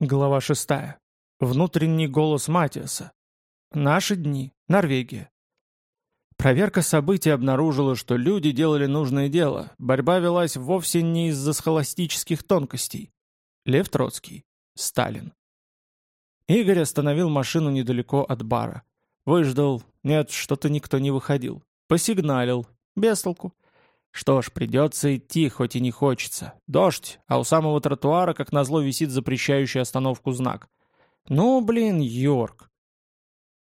Глава 6. Внутренний голос Матиаса. Наши дни. Норвегия. Проверка событий обнаружила, что люди делали нужное дело. Борьба велась вовсе не из-за схоластических тонкостей. Лев Троцкий. Сталин. Игорь остановил машину недалеко от бара. Выждал. Нет, что-то никто не выходил. Посигналил. Без толку. Что ж, придется идти, хоть и не хочется. Дождь, а у самого тротуара, как назло, висит запрещающий остановку знак. Ну, блин, Йорк.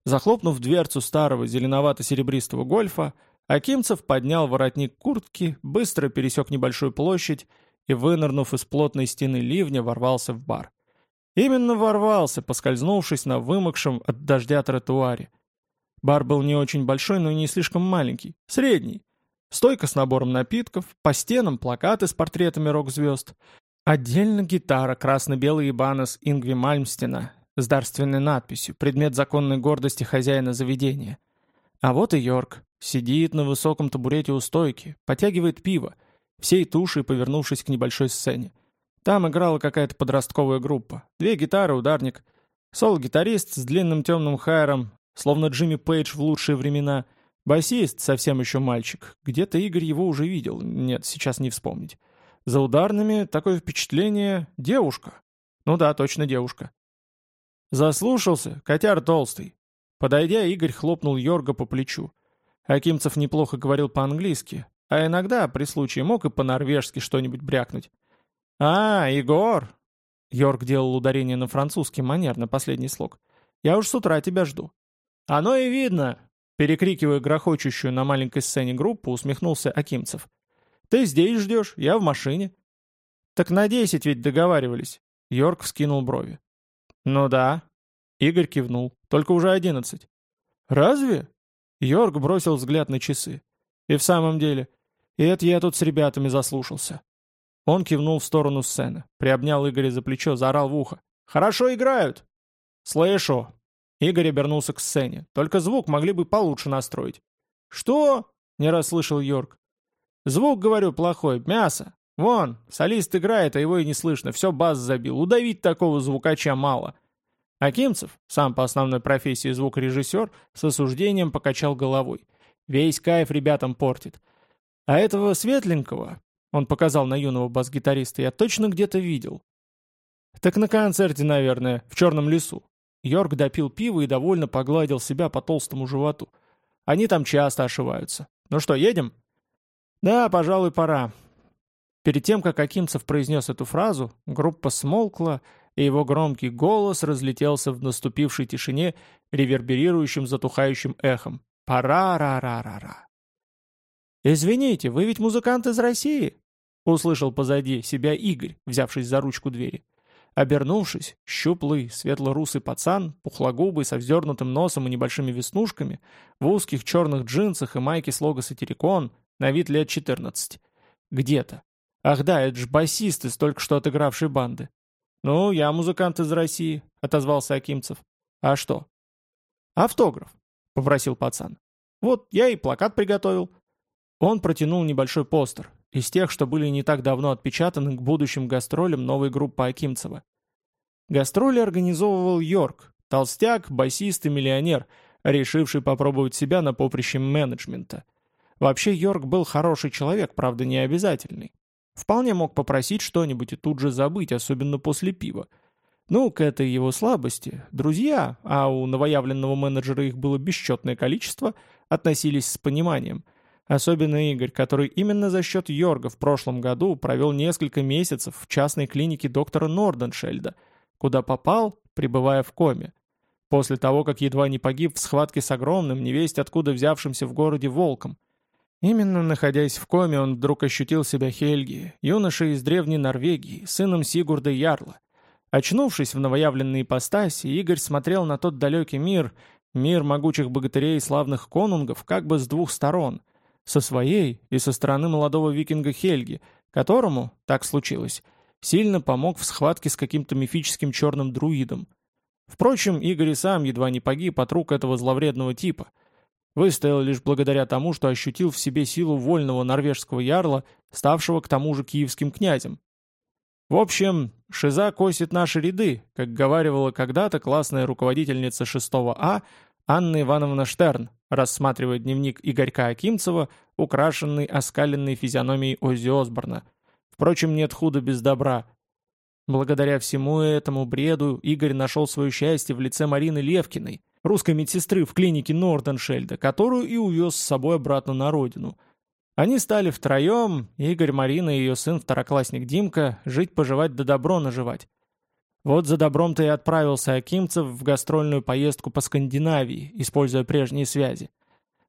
Захлопнув дверцу старого зеленовато-серебристого гольфа, Акимцев поднял воротник куртки, быстро пересек небольшую площадь и, вынырнув из плотной стены ливня, ворвался в бар. Именно ворвался, поскользнувшись на вымокшем от дождя тротуаре. Бар был не очень большой, но и не слишком маленький, средний. Стойка с набором напитков, по стенам плакаты с портретами рок-звезд. Отдельно гитара красно-белый ибанос Ингви Мальмстена с дарственной надписью «Предмет законной гордости хозяина заведения». А вот и Йорк. Сидит на высоком табурете у стойки, потягивает пиво, всей тушей повернувшись к небольшой сцене. Там играла какая-то подростковая группа. Две гитары, ударник. Сол-гитарист с длинным темным хайром, словно Джимми Пейдж в лучшие времена — Басист совсем еще мальчик. Где-то Игорь его уже видел. Нет, сейчас не вспомнить. За ударными такое впечатление — девушка. Ну да, точно девушка. Заслушался, котяр толстый. Подойдя, Игорь хлопнул Йорга по плечу. Акимцев неплохо говорил по-английски, а иногда, при случае, мог и по-норвежски что-нибудь брякнуть. «А, Егор!» Йорг делал ударение на французский манер на последний слог. «Я уж с утра тебя жду». «Оно и видно!» Перекрикивая грохочущую на маленькой сцене группу, усмехнулся Акимцев. «Ты здесь ждешь, я в машине». «Так на десять ведь договаривались». Йорк вскинул брови. «Ну да». Игорь кивнул. «Только уже одиннадцать». «Разве?» Йорк бросил взгляд на часы. «И в самом деле. И это я тут с ребятами заслушался». Он кивнул в сторону сцены, приобнял Игоря за плечо, заорал в ухо. «Хорошо играют!» «Слышу!» Игорь обернулся к сцене. Только звук могли бы получше настроить. «Что?» — не расслышал Йорк. «Звук, говорю, плохой. Мясо. Вон, солист играет, а его и не слышно. Все бас забил. Удавить такого звукача мало». Акимцев, сам по основной профессии звукорежиссер, с осуждением покачал головой. Весь кайф ребятам портит. А этого светленького, он показал на юного бас-гитариста, я точно где-то видел. Так на концерте, наверное, в Черном лесу. Йорк допил пиво и довольно погладил себя по толстому животу. Они там часто ошиваются. Ну что, едем? Да, пожалуй, пора. Перед тем, как Акимцев произнес эту фразу, группа смолкла, и его громкий голос разлетелся в наступившей тишине реверберирующим затухающим эхом. «Пара-ра-ра-ра-ра!» «Извините, вы ведь музыкант из России?» — услышал позади себя Игорь, взявшись за ручку двери. Обернувшись, щуплый, светло-русый пацан, пухлогубый, со вздернутым носом и небольшими веснушками, в узких черных джинсах и майке с лого «Сатирикон», на вид лет 14. Где-то. Ах да, это ж басист из только что отыгравшей банды. «Ну, я музыкант из России», — отозвался Акимцев. «А что?» «Автограф», — попросил пацан. «Вот, я и плакат приготовил». Он протянул небольшой постер, из тех, что были не так давно отпечатаны к будущим гастролям новой группы Акимцева. Гастроли организовывал Йорк, толстяк, басист и миллионер, решивший попробовать себя на поприще менеджмента. Вообще Йорк был хороший человек, правда не обязательный. Вполне мог попросить что-нибудь и тут же забыть, особенно после пива. Ну, к этой его слабости, друзья, а у новоявленного менеджера их было бесчетное количество, относились с пониманием – Особенно Игорь, который именно за счет Йорга в прошлом году провел несколько месяцев в частной клинике доктора Норденшельда, куда попал, пребывая в коме. После того, как едва не погиб в схватке с огромным, невесть откуда взявшимся в городе волком. Именно находясь в коме, он вдруг ощутил себя Хельги, юношей из древней Норвегии, сыном Сигурда Ярла. Очнувшись в новоявленной ипостаси, Игорь смотрел на тот далекий мир, мир могучих богатырей и славных конунгов, как бы с двух сторон — со своей и со стороны молодого викинга Хельги, которому, так случилось, сильно помог в схватке с каким-то мифическим черным друидом. Впрочем, Игорь и сам едва не погиб от рук этого зловредного типа. Выстоял лишь благодаря тому, что ощутил в себе силу вольного норвежского ярла, ставшего к тому же киевским князем. В общем, Шиза косит наши ряды, как говаривала когда-то классная руководительница 6 А Анна Ивановна Штерн, рассматривая дневник Игорька Акимцева, украшенный оскаленной физиономией Оззи Осборна. Впрочем, нет худа без добра. Благодаря всему этому бреду Игорь нашел свое счастье в лице Марины Левкиной, русской медсестры в клинике Норденшельда, которую и увез с собой обратно на родину. Они стали втроем, Игорь, Марина и ее сын, второклассник Димка, жить-поживать да добро наживать. Вот за добром-то и отправился Акимцев в гастрольную поездку по Скандинавии, используя прежние связи.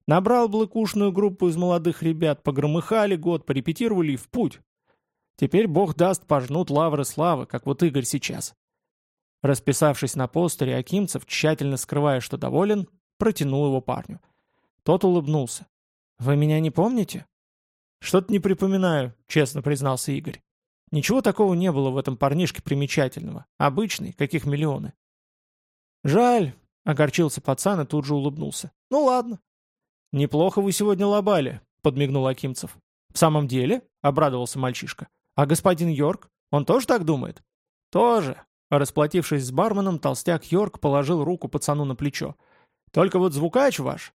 Набрал блыкушную группу из молодых ребят, погромыхали год, порепетировали и в путь. Теперь бог даст пожнут лавры славы, как вот Игорь сейчас. Расписавшись на постере, Акимцев, тщательно скрывая, что доволен, протянул его парню. Тот улыбнулся. «Вы меня не помните?» «Что-то не припоминаю», — честно признался Игорь. Ничего такого не было в этом парнишке примечательного. Обычный, каких миллионы. «Жаль», — огорчился пацан и тут же улыбнулся. «Ну ладно». «Неплохо вы сегодня лобали», — подмигнул Акимцев. «В самом деле?» — обрадовался мальчишка. «А господин Йорк? Он тоже так думает?» «Тоже». Расплатившись с барменом, толстяк Йорк положил руку пацану на плечо. «Только вот звукач ваш...»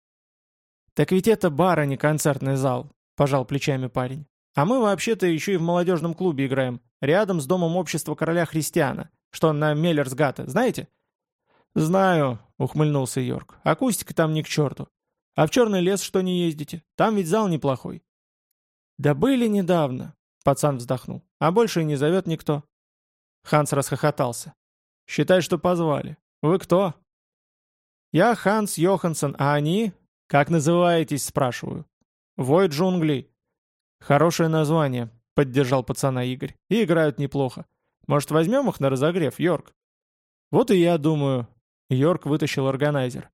«Так ведь это бар, а не концертный зал», — пожал плечами парень. А мы вообще-то еще и в молодежном клубе играем, рядом с домом общества короля Христиана, что на Меллерсгата, знаете?» «Знаю», — ухмыльнулся Йорк. «Акустика там ни к черту. А в черный лес что не ездите? Там ведь зал неплохой». «Да были недавно», — пацан вздохнул. «А больше и не зовет никто». Ханс расхохотался. «Считай, что позвали. Вы кто?» «Я Ханс Йоханссон, а они...» «Как называетесь?» — спрашиваю. «Вой джунглей». «Хорошее название», — поддержал пацана Игорь. «И играют неплохо. Может, возьмем их на разогрев, Йорк?» «Вот и я думаю». Йорк вытащил органайзер.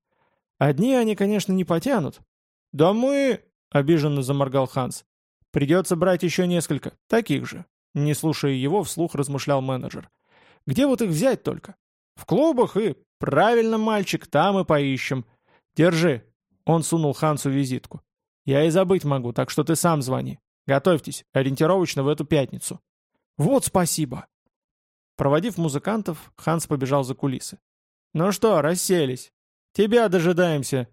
«Одни они, конечно, не потянут». «Да мы...» — обиженно заморгал Ханс. «Придется брать еще несколько, таких же». Не слушая его, вслух размышлял менеджер. «Где вот их взять только?» «В клубах и...» «Правильно, мальчик, там и поищем. Держи». Он сунул Хансу визитку. «Я и забыть могу, так что ты сам звони. Готовьтесь, ориентировочно в эту пятницу». «Вот спасибо!» Проводив музыкантов, Ханс побежал за кулисы. «Ну что, расселись? Тебя дожидаемся.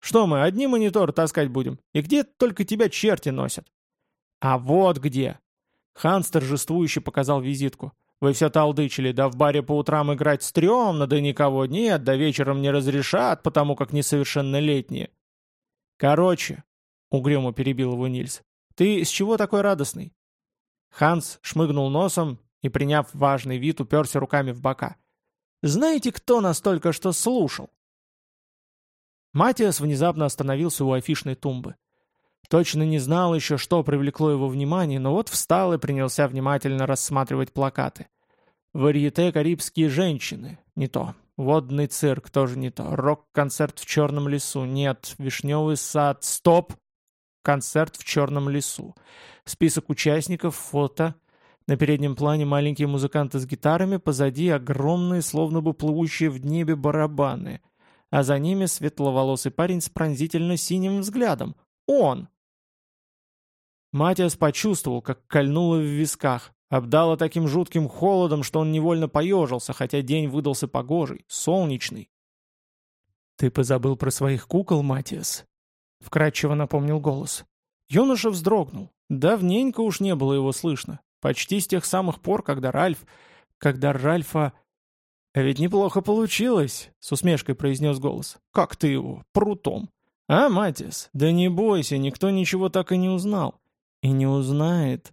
Что мы, одни монитор таскать будем? И где только тебя черти носят?» «А вот где!» Ханс торжествующе показал визитку. «Вы все толдычили, да в баре по утрам играть стрёмно, да никого нет, да вечером не разрешат, потому как несовершеннолетние». «Короче», — угрюмо перебил его Нильс, ты с чего такой радостный?» Ханс шмыгнул носом и, приняв важный вид, уперся руками в бока. «Знаете, кто нас только что слушал?» Матиас внезапно остановился у афишной тумбы. Точно не знал еще, что привлекло его внимание, но вот встал и принялся внимательно рассматривать плакаты. «Варьете карибские женщины» — не то. «Водный цирк» — тоже не то. «Рок-концерт в черном лесу» — нет. «Вишневый сад» — стоп! Концерт в черном лесу. Список участников, фото. На переднем плане маленькие музыканты с гитарами, позади огромные, словно бы плывущие в небе барабаны. А за ними светловолосый парень с пронзительно синим взглядом. Он! Матиас почувствовал, как кольнуло в висках. Обдало таким жутким холодом, что он невольно поежился, хотя день выдался погожий, солнечный. «Ты позабыл про своих кукол, Матиас?» — вкратчиво напомнил голос. Юноша вздрогнул. Давненько уж не было его слышно. Почти с тех самых пор, когда Ральф... Когда Ральфа... «А ведь неплохо получилось», — с усмешкой произнес голос. «Как ты его? Прутом». «А, Матис, да не бойся, никто ничего так и не узнал». «И не узнает».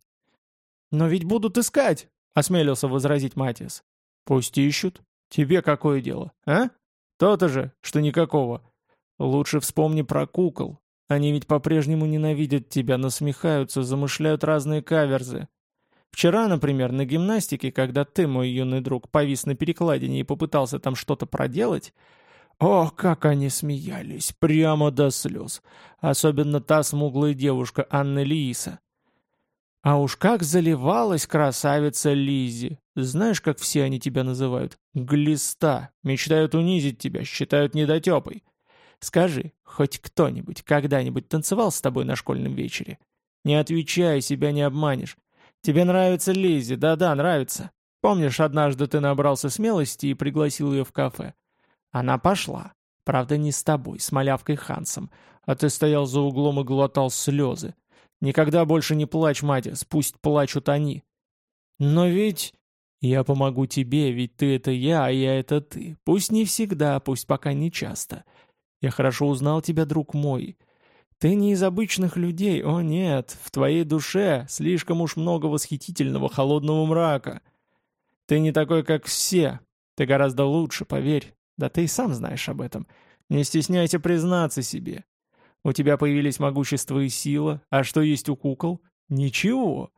«Но ведь будут искать», — осмелился возразить Матис. «Пусть ищут. Тебе какое дело, а? То-то же, что никакого. Лучше вспомни про кукол. Они ведь по-прежнему ненавидят тебя, насмехаются, замышляют разные каверзы. Вчера, например, на гимнастике, когда ты, мой юный друг, повис на перекладине и попытался там что-то проделать... Ох, как они смеялись, прямо до слез. Особенно та смуглая девушка Анна Лииса. А уж как заливалась красавица Лизи. Знаешь, как все они тебя называют? Глиста. Мечтают унизить тебя, считают недотепой. Скажи, хоть кто-нибудь когда-нибудь танцевал с тобой на школьном вечере? Не отвечай, себя не обманешь. Тебе нравится Лизи, да-да, нравится. Помнишь, однажды ты набрался смелости и пригласил ее в кафе? Она пошла. Правда, не с тобой, с малявкой Хансом. А ты стоял за углом и глотал слезы. Никогда больше не плачь, Матис, пусть плачут они. Но ведь... Я помогу тебе, ведь ты это я, а я это ты. Пусть не всегда, пусть пока не часто. Я хорошо узнал тебя, друг мой. Ты не из обычных людей, о нет, в твоей душе слишком уж много восхитительного холодного мрака. Ты не такой, как все, ты гораздо лучше, поверь. Да ты и сам знаешь об этом. Не стесняйся признаться себе. У тебя появились могущество и сила, а что есть у кукол? Ничего.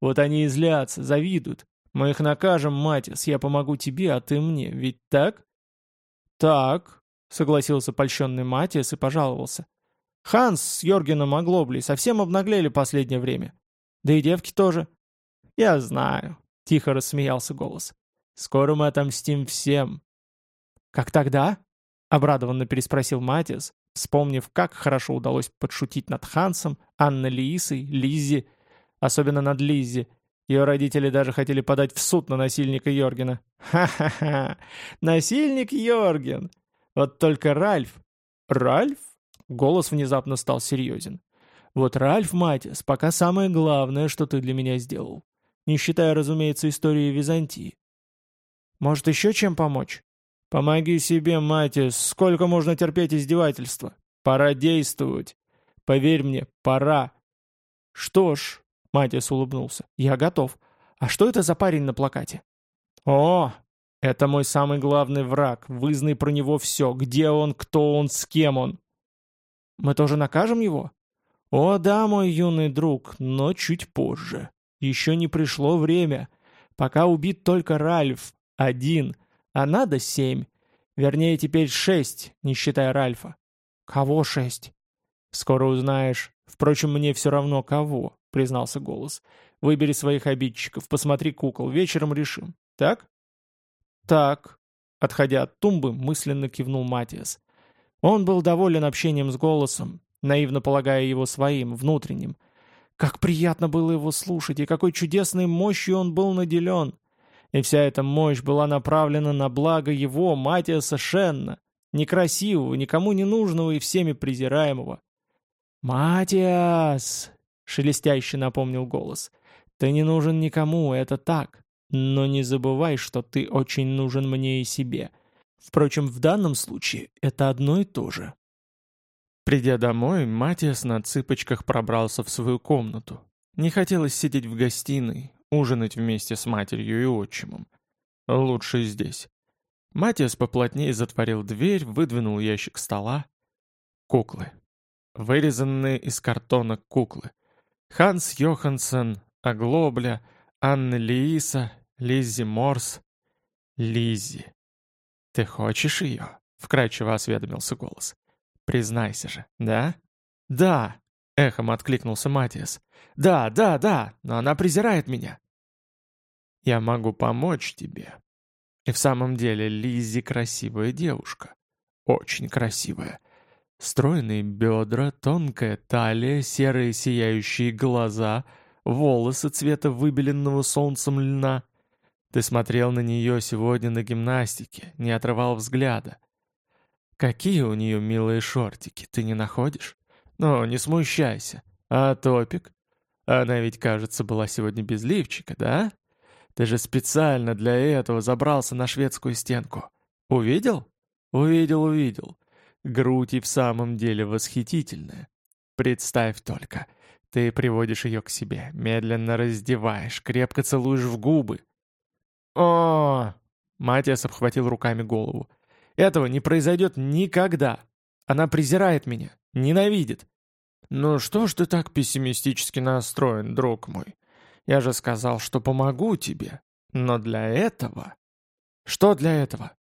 Вот они и злятся, завидуют. Мы их накажем, Матис, я помогу тебе, а ты мне, ведь так? Так, согласился польщенный Матис и пожаловался. Ханс с Йоргеном Оглоблей совсем обнаглели последнее время. Да и девки тоже. Я знаю, тихо рассмеялся голос. Скоро мы отомстим всем. Как тогда? Обрадованно переспросил Матис, вспомнив, как хорошо удалось подшутить над Хансом, Анной Лиисой, Лиззи, особенно над Лиззи. Ее родители даже хотели подать в суд на насильника Йоргена. Ха-ха-ха! Насильник Йорген! Вот только Ральф... Ральф? Голос внезапно стал серьезен. «Вот, Ральф Матис, пока самое главное, что ты для меня сделал. Не считая, разумеется, истории Византии. Может, еще чем помочь?» «Помоги себе, Матис, сколько можно терпеть издевательства? Пора действовать. Поверь мне, пора». «Что ж», — Матис улыбнулся, — «я готов. А что это за парень на плакате?» «О, это мой самый главный враг. Вызнай про него все. Где он, кто он, с кем он. Мы тоже накажем его? О да, мой юный друг, но чуть позже. Еще не пришло время. Пока убит только Ральф, один, а надо семь. Вернее, теперь шесть, не считая Ральфа. Кого шесть? Скоро узнаешь. Впрочем, мне все равно кого, признался голос. Выбери своих обидчиков, посмотри кукол, вечером решим. Так? Так. Отходя от тумбы, мысленно кивнул Матиас. Он был доволен общением с голосом, наивно полагая его своим, внутренним. Как приятно было его слушать, и какой чудесной мощью он был наделен. И вся эта мощь была направлена на благо его, Матиаса Шенна, некрасивого, никому не нужного и всеми презираемого. «Матиас!» — шелестяще напомнил голос. «Ты не нужен никому, это так. Но не забывай, что ты очень нужен мне и себе. Впрочем, в данном случае это одно и то же. Придя домой, Матиас на цыпочках пробрался в свою комнату. Не хотелось сидеть в гостиной, ужинать вместе с матерью и отчимом. Лучше здесь. Матиас поплотнее затворил дверь, выдвинул ящик стола. Куклы. Вырезанные из картона куклы. Ханс Йоханссон, Оглобля, Анна Лииса, Лиззи Морс. Лиззи. «Ты хочешь ее?» — вкрадчиво осведомился голос. «Признайся же, да?» «Да!» — эхом откликнулся Матиас. «Да, да, да, но она презирает меня». «Я могу помочь тебе». И в самом деле Лиззи красивая девушка. Очень красивая. Стройные бедра, тонкая талия, серые сияющие глаза, волосы цвета выбеленного солнцем льна — ты смотрел на нее сегодня на гимнастике, не отрывал взгляда. Какие у нее милые шортики, ты не находишь? Ну, не смущайся. А топик? Она ведь, кажется, была сегодня без лифчика, да? Ты же специально для этого забрался на шведскую стенку. Увидел? Увидел, увидел. Грудь и в самом деле восхитительная. Представь только. Ты приводишь ее к себе, медленно раздеваешь, крепко целуешь в губы, о Матиас обхватил руками голову. «Этого не произойдет никогда. Она презирает меня, ненавидит». «Ну что ж ты так пессимистически настроен, друг мой? Я же сказал, что помогу тебе. Но для этого...» «Что для этого?»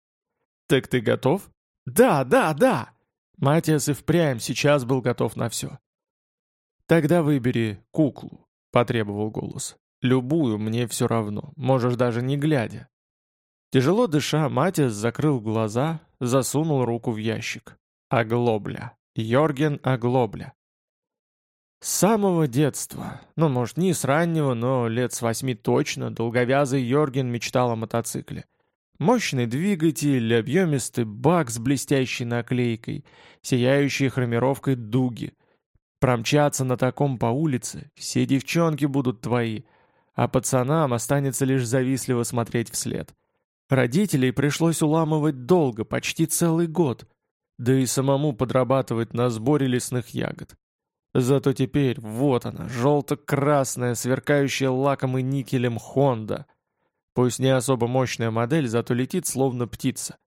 «Так ты готов?» «Да, да, да!» Матиас и впрямь сейчас был готов на все. «Тогда выбери куклу», — потребовал голос. Любую, мне все равно, можешь даже не глядя. Тяжело дыша, Матис закрыл глаза, засунул руку в ящик. Оглобля. Йорген Оглобля. С самого детства, ну, может, не с раннего, но лет с восьми точно, долговязый Йорген мечтал о мотоцикле. Мощный двигатель, объемистый бак с блестящей наклейкой, сияющей хромировкой дуги. Промчаться на таком по улице, все девчонки будут твои, а пацанам останется лишь завистливо смотреть вслед. Родителей пришлось уламывать долго, почти целый год, да и самому подрабатывать на сборе лесных ягод. Зато теперь вот она, желто-красная, сверкающая лаком и никелем Хонда. Пусть не особо мощная модель, зато летит словно птица.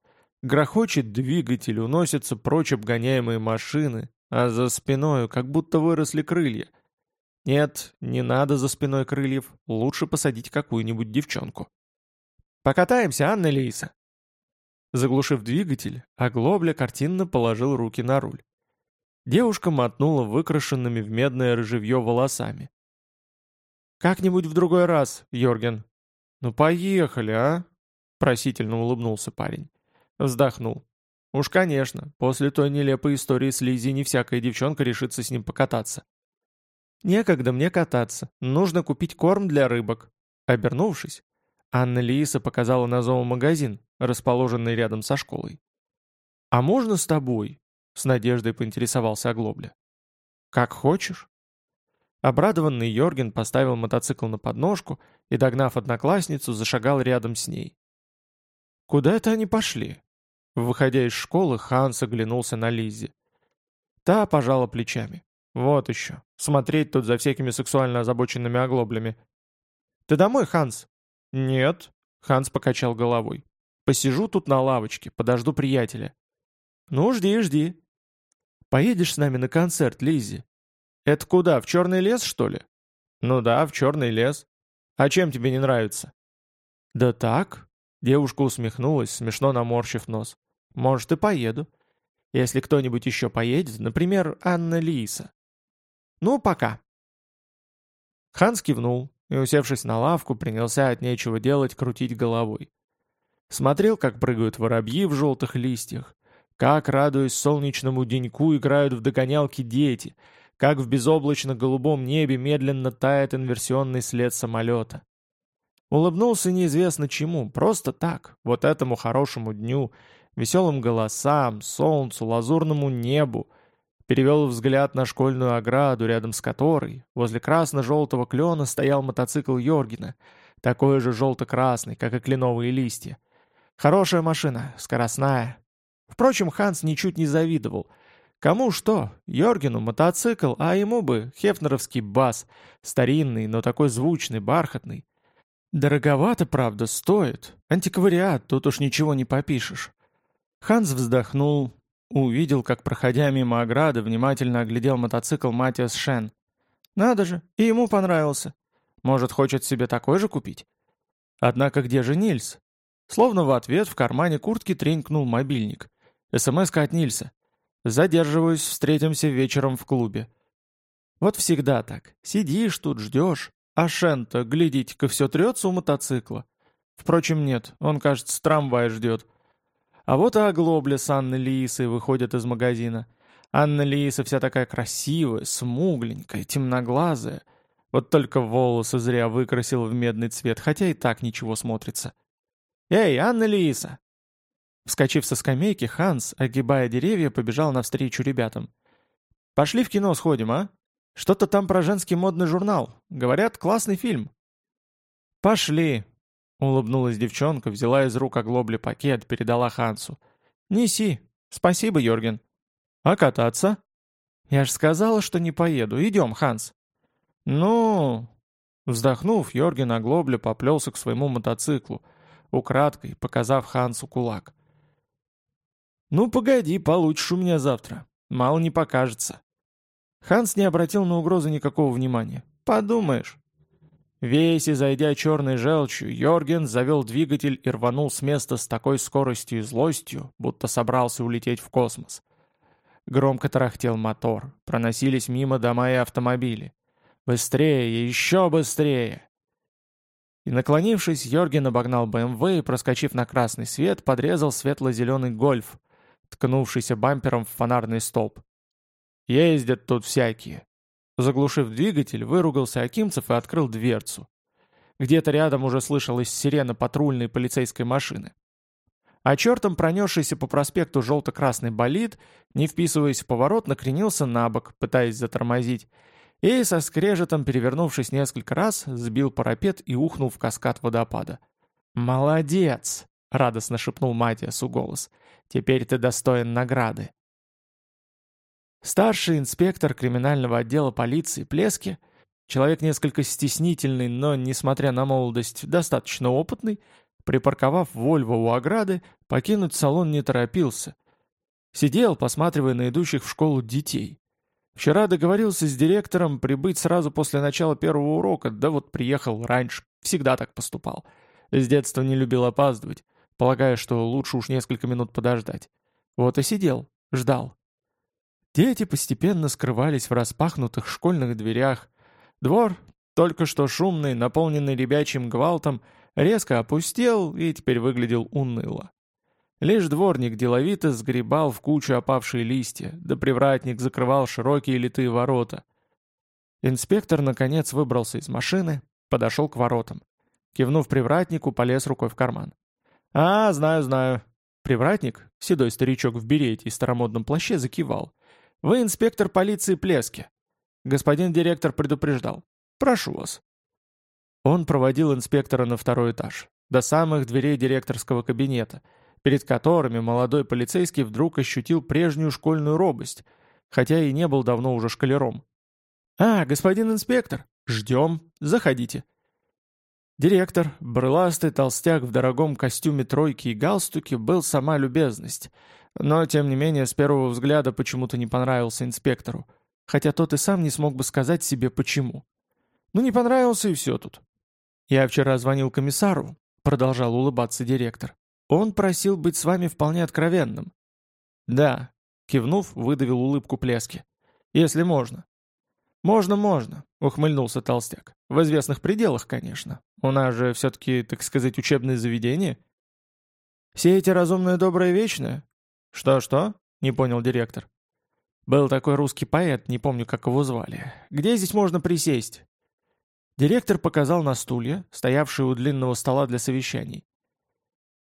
Грохочет двигатель, уносятся прочь обгоняемые машины, а за спиной как будто выросли крылья. Нет, не надо за спиной крыльев, лучше посадить какую-нибудь девчонку. «Покатаемся, Анна Лейса!» Заглушив двигатель, Оглобля картинно положил руки на руль. Девушка мотнула выкрашенными в медное рыжевье волосами. «Как-нибудь в другой раз, Йорген». «Ну поехали, а?» Просительно улыбнулся парень. Вздохнул. «Уж конечно, после той нелепой истории с Лизи не всякая девчонка решится с ним покататься». «Некогда мне кататься. Нужно купить корм для рыбок». Обернувшись, Анна Лииса показала на зоомагазин, расположенный рядом со школой. «А можно с тобой?» С надеждой поинтересовался Оглобля. «Как хочешь». Обрадованный Йорген поставил мотоцикл на подножку и, догнав одноклассницу, зашагал рядом с ней. «Куда это они пошли?» Выходя из школы, Ханс оглянулся на Лиззи. Та пожала плечами. «Вот еще. Смотреть тут за всякими сексуально озабоченными оглоблями». «Ты домой, Ханс?» «Нет», — Ханс покачал головой. «Посижу тут на лавочке, подожду приятеля». «Ну, жди, жди. Поедешь с нами на концерт, Лиззи?» «Это куда, в черный лес, что ли?» «Ну да, в черный лес. А чем тебе не нравится?» «Да так», — девушка усмехнулась, смешно наморщив нос. «Может, и поеду. Если кто-нибудь еще поедет, например, Анна Лиса». «Ну, пока». Ханс кивнул и, усевшись на лавку, принялся от нечего делать крутить головой. Смотрел, как прыгают воробьи в желтых листьях, как, радуясь солнечному деньку, играют в догонялки дети, как в безоблачно-голубом небе медленно тает инверсионный след самолета. Улыбнулся неизвестно чему, просто так, вот этому хорошему дню, веселым голосам, солнцу, лазурному небу, перевел взгляд на школьную ограду, рядом с которой, возле красно-желтого клена, стоял мотоцикл Йоргена, такой же желто-красный, как и кленовые листья. Хорошая машина, скоростная, Впрочем, Ханс ничуть не завидовал. Кому что, Йоргену мотоцикл, а ему бы хефнеровский бас, старинный, но такой звучный, бархатный. Дороговато, правда, стоит. Антиквариат, тут уж ничего не попишешь. Ханс вздохнул, увидел, как, проходя мимо ограды, внимательно оглядел мотоцикл Матиас Шен. Надо же, и ему понравился. Может, хочет себе такой же купить? Однако где же Нильс? Словно в ответ в кармане куртки тренькнул мобильник. СМС от Нильса. Задерживаюсь, встретимся вечером в клубе. Вот всегда так. Сидишь тут, ждешь. А Шента, глядите-ка, все трется у мотоцикла. Впрочем, нет, он, кажется, трамвай ждет. А вот и оглобля с Анной Лиисой выходят из магазина. Анна Лииса вся такая красивая, смугленькая, темноглазая. Вот только волосы зря выкрасила в медный цвет, хотя и так ничего смотрится. «Эй, Анна Лииса!» Вскочив со скамейки, Ханс, огибая деревья, побежал навстречу ребятам. «Пошли в кино сходим, а? Что-то там про женский модный журнал. Говорят, классный фильм». «Пошли», — улыбнулась девчонка, взяла из рук оглобли пакет, передала Хансу. «Неси. Спасибо, Йорген». «А кататься?» «Я ж сказала, что не поеду. Идем, Ханс». «Ну...» Вздохнув, Йорген оглобля поплелся к своему мотоциклу, украдкой показав Хансу кулак. «Ну, погоди, получишь у меня завтра. Мало не покажется». Ханс не обратил на угрозы никакого внимания. «Подумаешь». Весь и зайдя черной желчью, Йорген завел двигатель и рванул с места с такой скоростью и злостью, будто собрался улететь в космос. Громко тарахтел мотор, проносились мимо дома и автомобили. «Быстрее, еще быстрее!» И наклонившись, Йорген обогнал БМВ и, проскочив на красный свет, подрезал светло-зеленый гольф, ткнувшийся бампером в фонарный столб. «Ездят тут всякие», Заглушив двигатель, выругался Акимцев и открыл дверцу. Где-то рядом уже слышалась сирена патрульной полицейской машины. А чертом пронесшийся по проспекту желто-красный болид, не вписываясь в поворот, накренился на бок, пытаясь затормозить, и со скрежетом, перевернувшись несколько раз, сбил парапет и ухнул в каскад водопада. «Молодец!» — радостно шепнул Матиасу голос. «Теперь ты достоин награды». Старший инспектор криминального отдела полиции Плески, человек несколько стеснительный, но, несмотря на молодость, достаточно опытный, припарковав Вольво у ограды, покинуть салон не торопился. Сидел, посматривая на идущих в школу детей. Вчера договорился с директором прибыть сразу после начала первого урока, да вот приехал раньше, всегда так поступал. С детства не любил опаздывать, полагая, что лучше уж несколько минут подождать. Вот и сидел, ждал. Дети постепенно скрывались в распахнутых школьных дверях. Двор, только что шумный, наполненный ребячим гвалтом, резко опустел и теперь выглядел уныло. Лишь дворник деловито сгребал в кучу опавшие листья, да привратник закрывал широкие литые ворота. Инспектор, наконец, выбрался из машины, подошел к воротам. Кивнув привратнику, полез рукой в карман. «А, знаю, знаю». Привратник, седой старичок в берете и старомодном плаще, закивал. «Вы инспектор полиции Плески. Господин директор предупреждал. Прошу вас». Он проводил инспектора на второй этаж, до самых дверей директорского кабинета, перед которыми молодой полицейский вдруг ощутил прежнюю школьную робость, хотя и не был давно уже шкалером. «А, господин инспектор, ждем, заходите». Директор, брыластый толстяк в дорогом костюме тройки и галстуке, был сама любезность, но, тем не менее, с первого взгляда почему-то не понравился инспектору, хотя тот и сам не смог бы сказать себе почему. Ну, не понравился и все тут. «Я вчера звонил комиссару», — продолжал улыбаться директор. «Он просил быть с вами вполне откровенным». «Да», — кивнув, выдавил улыбку Плески. «Если можно». «Можно, можно», — ухмыльнулся толстяк. «В известных пределах, конечно. У нас же все-таки, так сказать, учебное заведение». «Все эти разумное, доброе, вечное?» «Что-что?» — не понял директор. «Был такой русский поэт, не помню, как его звали. Где здесь можно присесть?» Директор показал на стулья, стоявшие у длинного стола для совещаний.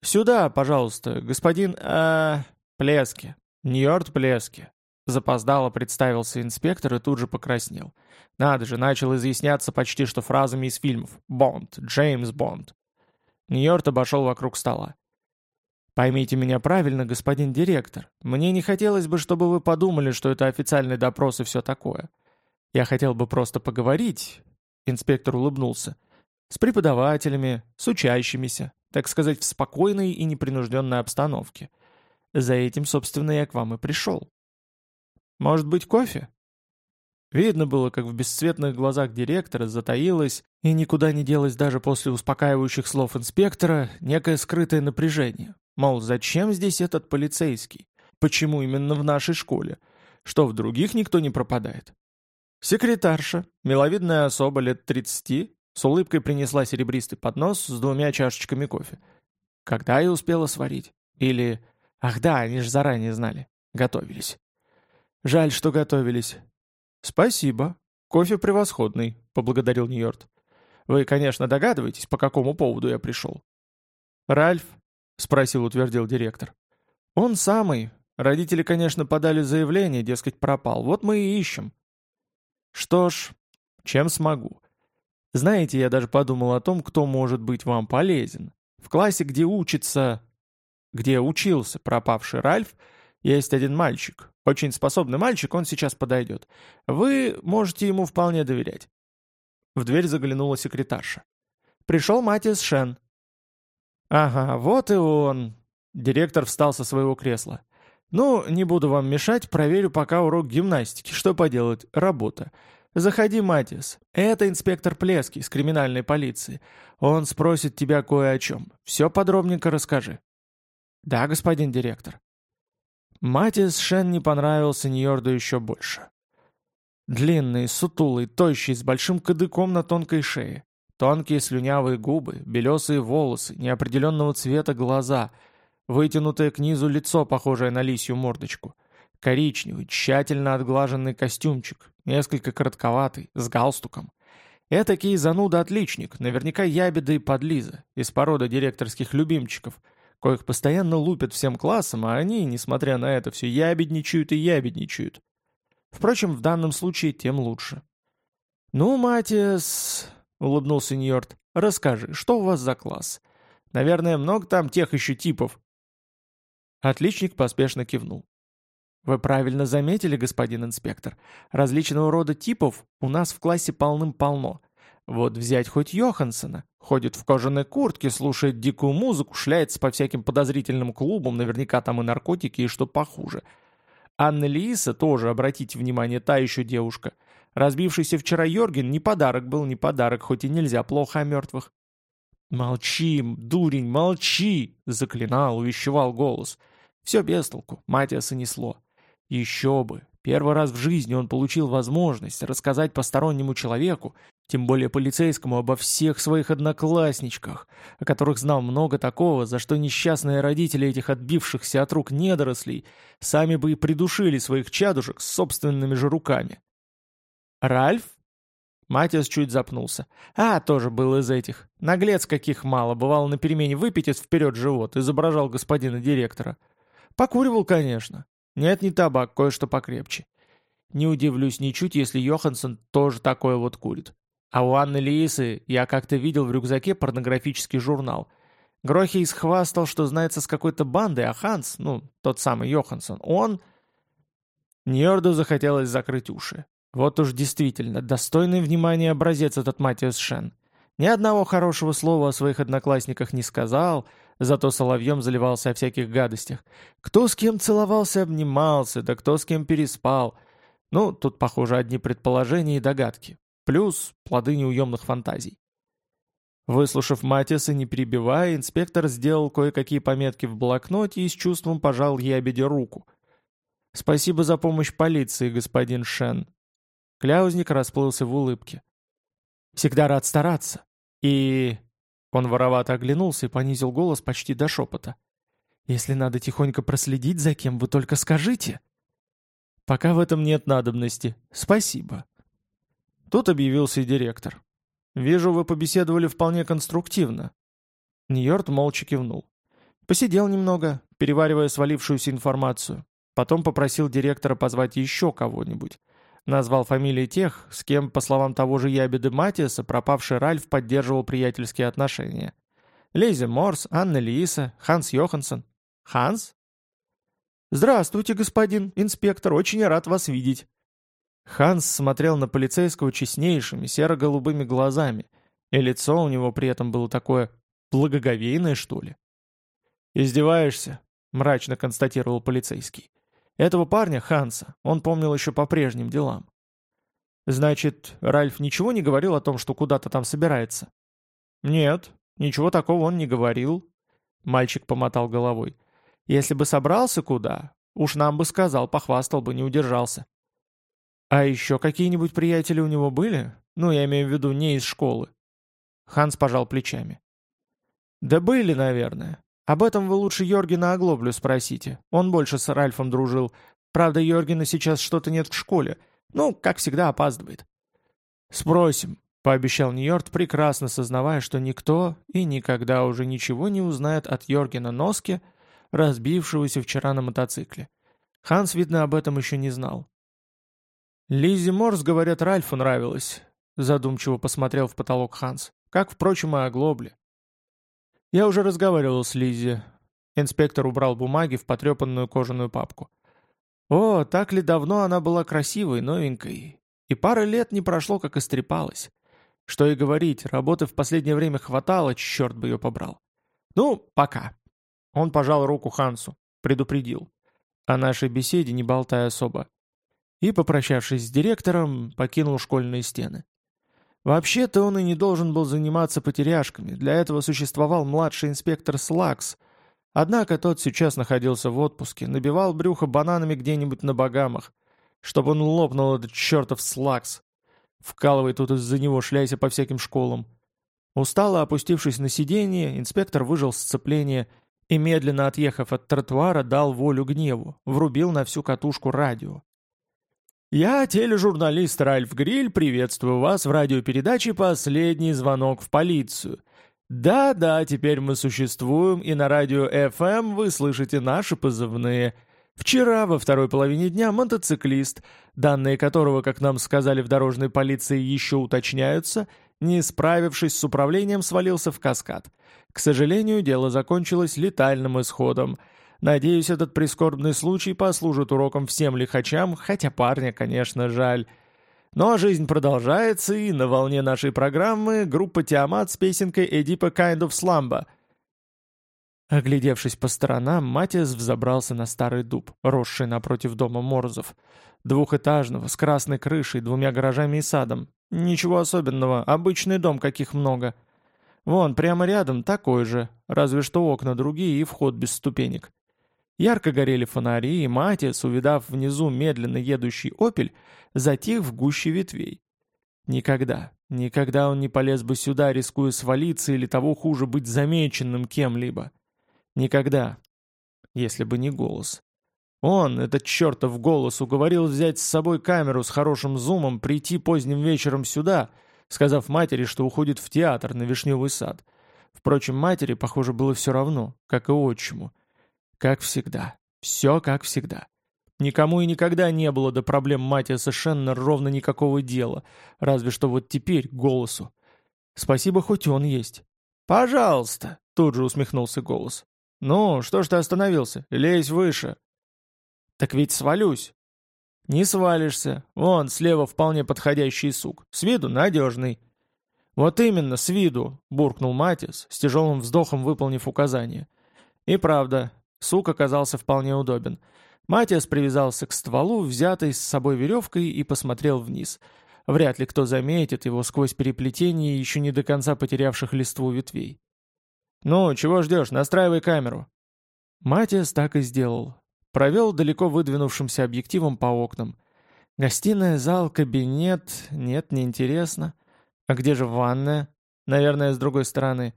«Сюда, пожалуйста, господин... э Плески. Ньорд Плески. Запоздало представился инспектор и тут же покраснел. Надо же, начал изъясняться почти что фразами из фильмов. «Бонд», «Джеймс Бонд». Ньорд обошел вокруг стола. «Поймите меня правильно, господин директор. Мне не хотелось бы, чтобы вы подумали, что это официальный допрос и все такое. Я хотел бы просто поговорить...» Инспектор улыбнулся. «С преподавателями, с учащимися, так сказать, в спокойной и непринужденной обстановке. За этим, собственно, я к вам и пришел». Может быть, кофе?» Видно было, как в бесцветных глазах директора затаилось и никуда не делось даже после успокаивающих слов инспектора некое скрытое напряжение. Мол, зачем здесь этот полицейский? Почему именно в нашей школе? Что, в других никто не пропадает? Секретарша, миловидная особа лет 30, с улыбкой принесла серебристый поднос с двумя чашечками кофе. Когда я успела сварить? Или... Ах да, они же заранее знали. Готовились. Жаль, что готовились. Спасибо. Кофе превосходный, поблагодарил Ньорд. Вы, конечно, догадываетесь, по какому поводу я пришел. Ральф? Спросил, утвердил директор. Он самый. Родители, конечно, подали заявление, дескать, пропал. Вот мы и ищем. Что ж, чем смогу. Знаете, я даже подумал о том, кто может быть вам полезен. В классе, где учится... Где учился пропавший Ральф, есть один мальчик, очень способный мальчик, он сейчас подойдет. Вы можете ему вполне доверять». В дверь заглянула секретарша. «Пришел Матис Шен». «Ага, вот и он». Директор встал со своего кресла. «Ну, не буду вам мешать, проверю пока урок гимнастики. Что поделать? Работа. Заходи, Матис. Это инспектор Плески из криминальной полиции. Он спросит тебя кое о чем. Все подробненько расскажи». «Да, господин директор». Матис Шен не понравился Ньорду еще больше. Длинный, сутулый, тощий, с большим кадыком на тонкой шее. Тонкие слюнявые губы, белесые волосы, неопределенного цвета глаза, вытянутое к низу лицо, похожее на лисью мордочку. Коричневый, тщательно отглаженный костюмчик, несколько коротковатый, с галстуком. Этакий зануда-отличник, наверняка ябеда и подлиза, из породы директорских любимчиков, коих постоянно лупят всем классом, а они, несмотря на это, все ябедничают и ябедничают. Впрочем, в данном случае тем лучше. «Ну, Матиас», — улыбнулся Ньорд, — «расскажи, что у вас за класс? Наверное, много там тех еще типов». Отличник поспешно кивнул. Вы правильно заметили, господин инспектор. Различного рода типов у нас в классе полным-полно. Вот взять хоть Йохансона. Ходит в кожаной куртке, слушает дикую музыку, шляется по всяким подозрительным клубам, наверняка там и наркотики, и что похуже. Анна Лииса тоже, обратите внимание, та еще девушка. Разбившийся вчера Йорген не подарок был, не подарок, хоть и нельзя плохо о мертвых. «Молчи, дурень, молчи!» — заклинал, увещевал голос. Все без толку, Матиаса несло. Еще бы! Первый раз в жизни он получил возможность рассказать постороннему человеку, тем более полицейскому, обо всех своих одноклассничках, о которых знал много такого, за что несчастные родители этих отбившихся от рук недорослей сами бы и придушили своих чадушек собственными же руками. «Ральф?» Матиас чуть запнулся. «А, тоже был из этих. Наглец каких мало, бывал на перемене выпятит вперед живот, изображал господина директора. Покуривал, конечно. Нет, не табак, кое-что покрепче. Не удивлюсь ничуть, если Йоханссон тоже такое вот курит. А у Анны Лиисы я как-то видел в рюкзаке порнографический журнал. Грохи исхвастал, что знается с какой-то бандой, а Ханс, ну, тот самый Йоханссон, он... Ньорду захотелось закрыть уши. Вот уж действительно, достойный внимания образец этот Матиас Шен. Ни одного хорошего слова о своих одноклассниках не сказал, Зато Соловьем заливался о всяких гадостях. Кто с кем целовался, обнимался, да кто с кем переспал. Ну, тут, похоже, одни предположения и догадки. Плюс плоды неуемных фантазий. Выслушав Матиса, не перебивая, инспектор сделал кое-какие пометки в блокноте и с чувством пожал ябеде руку. «Спасибо за помощь полиции, господин Шен». Кляузник расплылся в улыбке. «Всегда рад стараться. И он воровато оглянулся и понизил голос почти до шепота. «Если надо тихонько проследить за кем, вы только скажите». «Пока в этом нет надобности. Спасибо». Тут объявился директор. «Вижу, вы побеседовали вполне конструктивно». Ньорд молча кивнул. Посидел немного, переваривая свалившуюся информацию. Потом попросил директора позвать еще кого-нибудь. Назвал фамилии тех, с кем, по словам того же Ябеды Матиаса, пропавший Ральф поддерживал приятельские отношения. Лейзи Морс, Анна Лииса, Ханс Йоханссон. Ханс? «Здравствуйте, господин инспектор, очень рад вас видеть». Ханс смотрел на полицейского честнейшими серо-голубыми глазами, и лицо у него при этом было такое благоговейное, что ли. «Издеваешься?» — мрачно констатировал полицейский. Этого парня, Ханса, он помнил еще по прежним делам. Значит, Ральф ничего не говорил о том, что куда-то там собирается? Нет, ничего такого он не говорил. Мальчик помотал головой. Если бы собрался куда, уж нам бы сказал, похвастал бы, не удержался. А еще какие-нибудь приятели у него были? Ну, я имею в виду, не из школы. Ханс пожал плечами. Да были, наверное. Об этом вы лучше Йоргена Оглоблю спросите. Он больше с Ральфом дружил. Правда, Йоргена сейчас что-то нет в школе. Ну, как всегда, опаздывает. «Спросим», — пообещал Ньорд, прекрасно сознавая, что никто и никогда уже ничего не узнает от Йоргена Носки, разбившегося вчера на мотоцикле. Ханс, видно, об этом еще не знал. «Лизи Морс, говорят, Ральфу нравилось», — задумчиво посмотрел в потолок Ханс. «Как, впрочем, и Оглобле. Я уже разговаривал с Лизи. Инспектор убрал бумаги в потрепанную кожаную папку. О, так ли давно она была красивой, новенькой. И пары лет не прошло, как истрепалась. Что и говорить, работы в последнее время хватало, черт бы ее побрал. Ну, пока. Он пожал руку Хансу, предупредил. О нашей беседе не болтая особо. И, попрощавшись с директором, покинул школьные стены. Вообще-то он и не должен был заниматься потеряшками, для этого существовал младший инспектор Слакс. Однако тот сейчас находился в отпуске, набивал брюхо бананами где-нибудь на Багамах, чтобы он лопнул этот чертов Слакс. Вкалывай тут из-за него, шляйся по всяким школам. Устало опустившись на сиденье, инспектор выжил сцепление и, медленно отъехав от тротуара, дал волю гневу, врубил на всю катушку радио. «Я, тележурналист Ральф Гриль, приветствую вас в радиопередаче «Последний звонок в полицию». Да-да, теперь мы существуем, и на радио FM вы слышите наши позывные. Вчера, во второй половине дня, мотоциклист, данные которого, как нам сказали в дорожной полиции, еще уточняются, не справившись с управлением, свалился в каскад. К сожалению, дело закончилось летальным исходом. Надеюсь, этот прискорбный случай послужит уроком всем лихачам, хотя парня, конечно, жаль. Но жизнь продолжается, и на волне нашей программы группа Тиамат с песенкой «Эдипа Kind of Slumber». Оглядевшись по сторонам, Матиас взобрался на старый дуб, росший напротив дома Морозов. Двухэтажного, с красной крышей, двумя гаражами и садом. Ничего особенного, обычный дом, каких много. Вон, прямо рядом такой же, разве что окна другие и вход без ступенек. Ярко горели фонари, и Матиас, увидав внизу медленно едущий «Опель», затих в гуще ветвей. Никогда, никогда он не полез бы сюда, рискуя свалиться или того хуже быть замеченным кем-либо. Никогда. Если бы не голос. Он, этот чертов голос, уговорил взять с собой камеру с хорошим зумом, прийти поздним вечером сюда, сказав матери, что уходит в театр на Вишневый сад. Впрочем, матери, похоже, было все равно, как и отчиму. Как всегда. Все как всегда. Никому и никогда не было до проблем Матия совершенно ровно никакого дела, разве что вот теперь голосу. Спасибо, хоть он есть. «Пожалуйста», — тут же усмехнулся голос. «Ну, что ж ты остановился? Лезь выше». «Так ведь свалюсь». «Не свалишься. Вон, слева вполне подходящий сук. С виду надежный». «Вот именно, с виду», — буркнул Матис, с тяжелым вздохом выполнив указание. «И правда, Сук оказался вполне удобен. Матиас привязался к стволу, взятой с собой веревкой, и посмотрел вниз. Вряд ли кто заметит его сквозь переплетение еще не до конца потерявших листву ветвей. «Ну, чего ждешь? Настраивай камеру». Матиас так и сделал. Провел далеко выдвинувшимся объективом по окнам. Гостиная, зал, кабинет... Нет, неинтересно. А где же ванная? Наверное, с другой стороны.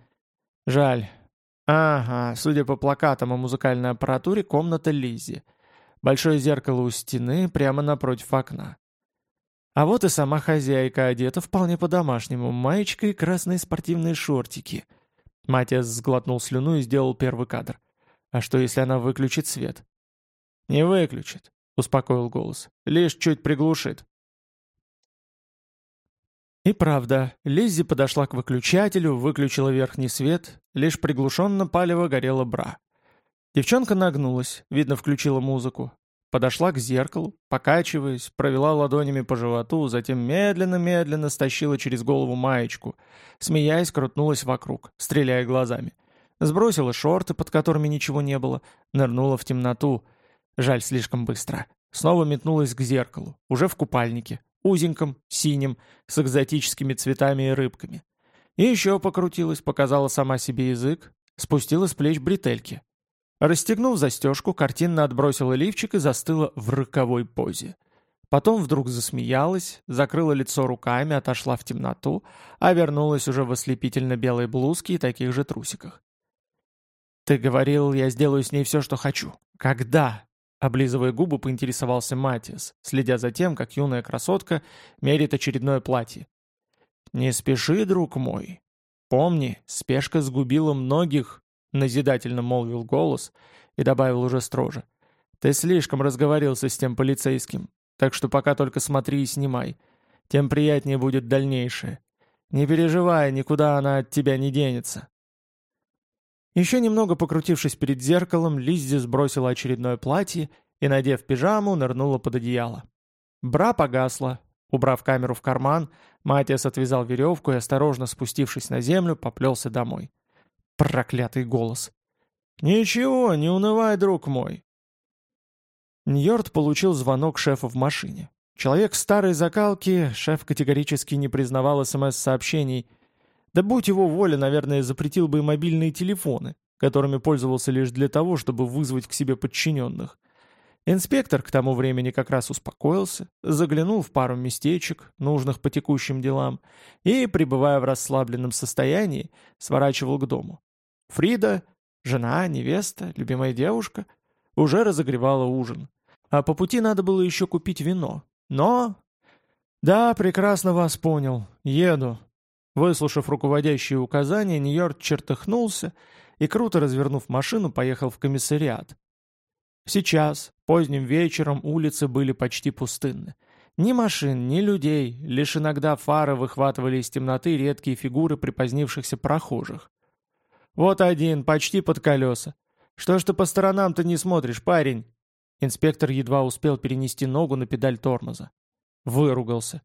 Жаль, Ага, судя по плакатам о музыкальной аппаратуре, комната Лизи. Большое зеркало у стены, прямо напротив окна. А вот и сама хозяйка одета вполне по-домашнему, маечка и красные спортивные шортики. Матиас сглотнул слюну и сделал первый кадр. А что, если она выключит свет? «Не выключит», — успокоил голос. «Лишь чуть приглушит». И правда, Лиззи подошла к выключателю, выключила верхний свет, лишь приглушенно палево горела бра. Девчонка нагнулась, видно, включила музыку. Подошла к зеркалу, покачиваясь, провела ладонями по животу, затем медленно-медленно стащила через голову маечку, смеясь, крутнулась вокруг, стреляя глазами. Сбросила шорты, под которыми ничего не было, нырнула в темноту. Жаль, слишком быстро. Снова метнулась к зеркалу, уже в купальнике, узеньком, синим, с экзотическими цветами и рыбками. И еще покрутилась, показала сама себе язык, спустила с плеч бретельки. Расстегнув застежку, картинно отбросила лифчик и застыла в роковой позе. Потом вдруг засмеялась, закрыла лицо руками, отошла в темноту, а вернулась уже в ослепительно-белой блузке и таких же трусиках. «Ты говорил, я сделаю с ней все, что хочу. Когда?» Облизывая губы, поинтересовался Матиас, следя за тем, как юная красотка мерит очередное платье. «Не спеши, друг мой. Помни, спешка сгубила многих», — назидательно молвил голос и добавил уже строже. «Ты слишком разговорился с тем полицейским, так что пока только смотри и снимай. Тем приятнее будет дальнейшее. Не переживай, никуда она от тебя не денется». Еще немного покрутившись перед зеркалом, Лиззи сбросила очередное платье и, надев пижаму, нырнула под одеяло. Бра погасла. Убрав камеру в карман, Матиас отвязал веревку и, осторожно спустившись на землю, поплелся домой. Проклятый голос. «Ничего, не унывай, друг мой!» Ньорд получил звонок шефа в машине. Человек старой закалки, шеф категорически не признавал СМС-сообщений, да будь его воля, наверное, запретил бы и мобильные телефоны, которыми пользовался лишь для того, чтобы вызвать к себе подчиненных. Инспектор к тому времени как раз успокоился, заглянул в пару местечек, нужных по текущим делам, и, пребывая в расслабленном состоянии, сворачивал к дому. Фрида, Жена, невеста, любимая девушка. Уже разогревала ужин. А по пути надо было еще купить вино. Но... Да, прекрасно вас понял. Еду. Выслушав руководящие указания, Нью-Йорк чертыхнулся и, круто развернув машину, поехал в комиссариат. Сейчас, поздним вечером, улицы были почти пустынны. Ни машин, ни людей, лишь иногда фары выхватывали из темноты редкие фигуры припозднившихся прохожих. «Вот один, почти под колеса. Что ж ты по сторонам-то не смотришь, парень?» Инспектор едва успел перенести ногу на педаль тормоза. Выругался.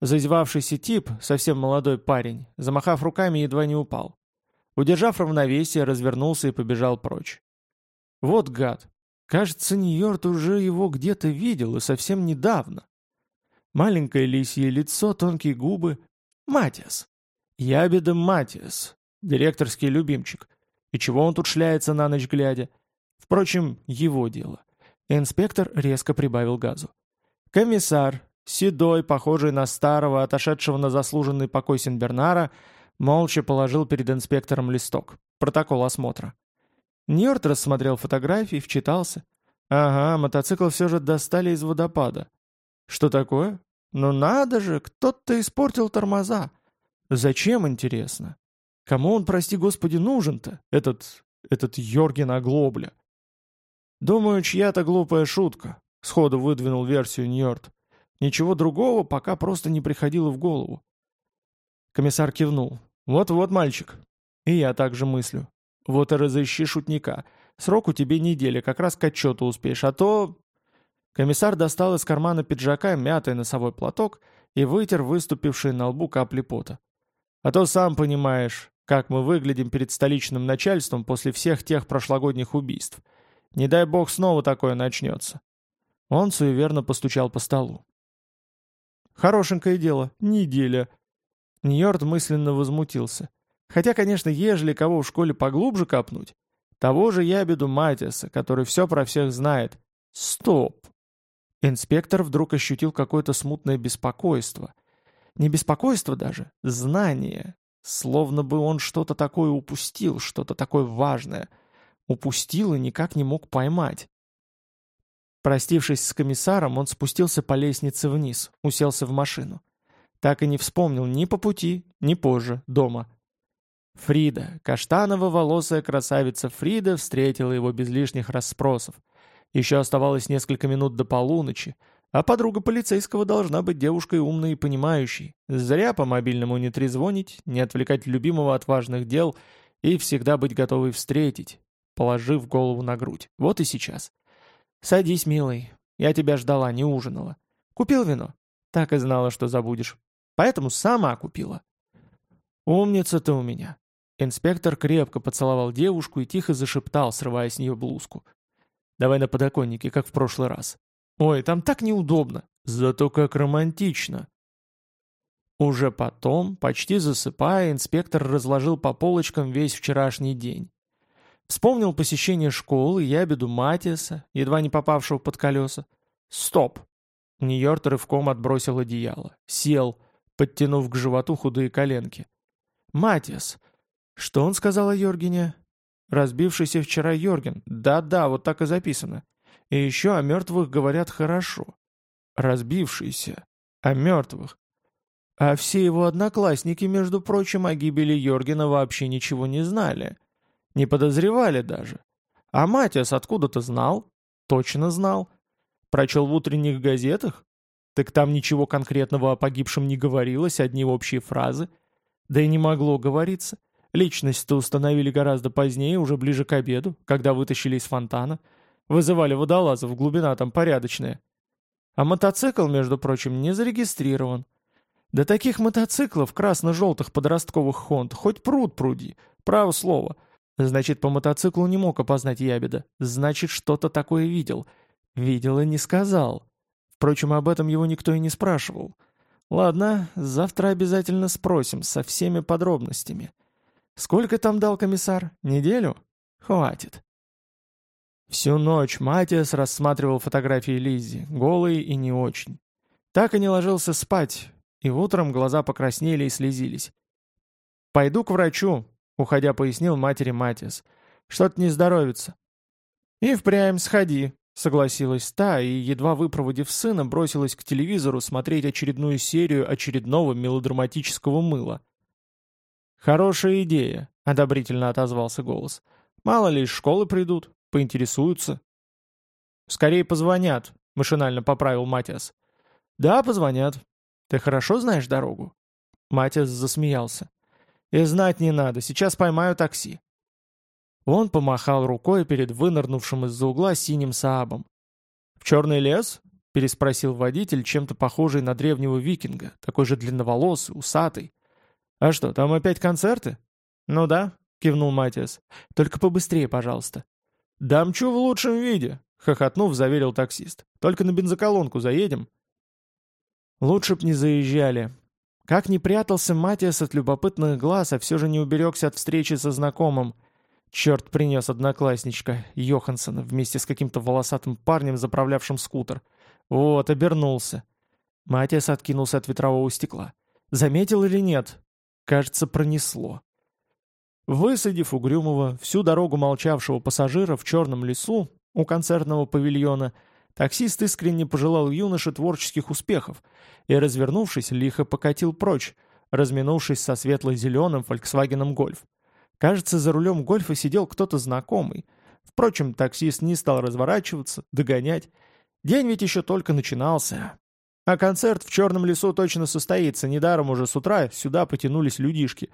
Зазевавшийся тип, совсем молодой парень, замахав руками, едва не упал. Удержав равновесие, развернулся и побежал прочь. Вот гад. Кажется, Нью-Йорк уже его где-то видел и совсем недавно. Маленькое лисье лицо, тонкие губы. Матиас. Ябеда Матиас. Директорский любимчик. И чего он тут шляется на ночь глядя? Впрочем, его дело. Инспектор резко прибавил газу. Комиссар, седой, похожий на старого, отошедшего на заслуженный покой Синбернара, молча положил перед инспектором листок. Протокол осмотра. Ньорт рассмотрел фотографии, вчитался. Ага, мотоцикл все же достали из водопада. Что такое? Ну надо же, кто-то испортил тормоза. Зачем, интересно? Кому он, прости господи, нужен-то, этот... этот Йорген Оглобля? Думаю, чья-то глупая шутка, сходу выдвинул версию Ньорд. Ничего другого пока просто не приходило в голову. Комиссар кивнул. «Вот-вот, мальчик. И я также мыслю. Вот и разыщи шутника. Срок у тебя неделя, как раз к отчету успеешь, а то...» Комиссар достал из кармана пиджака мятый носовой платок и вытер выступившие на лбу капли пота. «А то сам понимаешь, как мы выглядим перед столичным начальством после всех тех прошлогодних убийств. Не дай бог снова такое начнется». Он суеверно постучал по столу. «Хорошенькое дело. Неделя». Ньорд мысленно возмутился. Хотя, конечно, ежели кого в школе поглубже копнуть, того же ябеду Матиаса, который все про всех знает. Стоп! Инспектор вдруг ощутил какое-то смутное беспокойство. Не беспокойство даже, знание. Словно бы он что-то такое упустил, что-то такое важное. Упустил и никак не мог поймать. Простившись с комиссаром, он спустился по лестнице вниз, уселся в машину. Так и не вспомнил ни по пути, ни позже, дома. Фрида, каштаново-волосая красавица Фрида, встретила его без лишних расспросов. Еще оставалось несколько минут до полуночи, а подруга полицейского должна быть девушкой умной и понимающей. Зря по мобильному не трезвонить, не отвлекать любимого от важных дел и всегда быть готовой встретить, положив голову на грудь. Вот и сейчас. «Садись, милый. Я тебя ждала, не ужинала. Купил вино? Так и знала, что забудешь. Поэтому сама купила». «Умница ты у меня». Инспектор крепко поцеловал девушку и тихо зашептал, срывая с нее блузку. Давай на подоконнике, как в прошлый раз. Ой, там так неудобно. Зато как романтично. Уже потом, почти засыпая, инспектор разложил по полочкам весь вчерашний день. Вспомнил посещение школы, ябеду Матиаса, едва не попавшего под колеса. Стоп! Нью-Йорк рывком отбросил одеяло. Сел, подтянув к животу худые коленки. Матиас. Что он сказал о Йоргене? Разбившийся вчера Йорген. Да-да, вот так и записано. И еще о мертвых говорят хорошо. Разбившийся. О мертвых. А все его одноклассники, между прочим, о гибели Йоргена вообще ничего не знали. Не подозревали даже. А Матиас откуда-то знал? Точно знал. Прочел в утренних газетах? Так там ничего конкретного о погибшем не говорилось, одни общие фразы. Да и не могло говориться. Личность-то установили гораздо позднее, уже ближе к обеду, когда вытащили из фонтана. Вызывали водолазов, глубина там порядочная. А мотоцикл, между прочим, не зарегистрирован. Да таких мотоциклов красно-желтых подростковых хонд хоть пруд пруди, право слово. Значит, по мотоциклу не мог опознать ябеда. Значит, что-то такое видел. Видел и не сказал. Впрочем, об этом его никто и не спрашивал. Ладно, завтра обязательно спросим со всеми подробностями. Сколько там дал комиссар? Неделю? Хватит. Всю ночь Матиас рассматривал фотографии Лиззи, голые и не очень. Так и не ложился спать, и утром глаза покраснели и слезились. «Пойду к врачу», — уходя пояснил матери Матиас. Что-то не здоровится». «И впрямь сходи», — согласилась та, и, едва выпроводив сына, бросилась к телевизору смотреть очередную серию очередного мелодраматического мыла. «Хорошая идея», — одобрительно отозвался голос. «Мало ли из школы придут, поинтересуются». «Скорее позвонят», — машинально поправил Матиас. «Да, позвонят. Ты хорошо знаешь дорогу?» Матиас засмеялся. «И знать не надо, сейчас поймаю такси». Он помахал рукой перед вынырнувшим из-за угла синим Саабом. «В черный лес?» — переспросил водитель, чем-то похожий на древнего викинга, такой же длинноволосый, усатый. «А что, там опять концерты?» «Ну да», — кивнул Матиас. «Только побыстрее, пожалуйста». «Дамчу в лучшем виде», — хохотнув, заверил таксист. «Только на бензоколонку заедем». Лучше б не заезжали. Как ни прятался Матиас от любопытных глаз, а все же не уберегся от встречи со знакомым — Черт принес одноклассничка, Йоханссона, вместе с каким-то волосатым парнем, заправлявшим скутер. Вот, обернулся. Матиас откинулся от ветрового стекла. Заметил или нет? Кажется, пронесло. Высадив угрюмого, всю дорогу молчавшего пассажира в черном лесу у концертного павильона, таксист искренне пожелал юноше творческих успехов и, развернувшись, лихо покатил прочь, разминувшись со светло-зеленым «Фольксвагеном Гольф». Кажется, за рулем гольфа сидел кто-то знакомый. Впрочем, таксист не стал разворачиваться, догонять. День ведь еще только начинался. А концерт в Черном лесу точно состоится. Недаром уже с утра сюда потянулись людишки.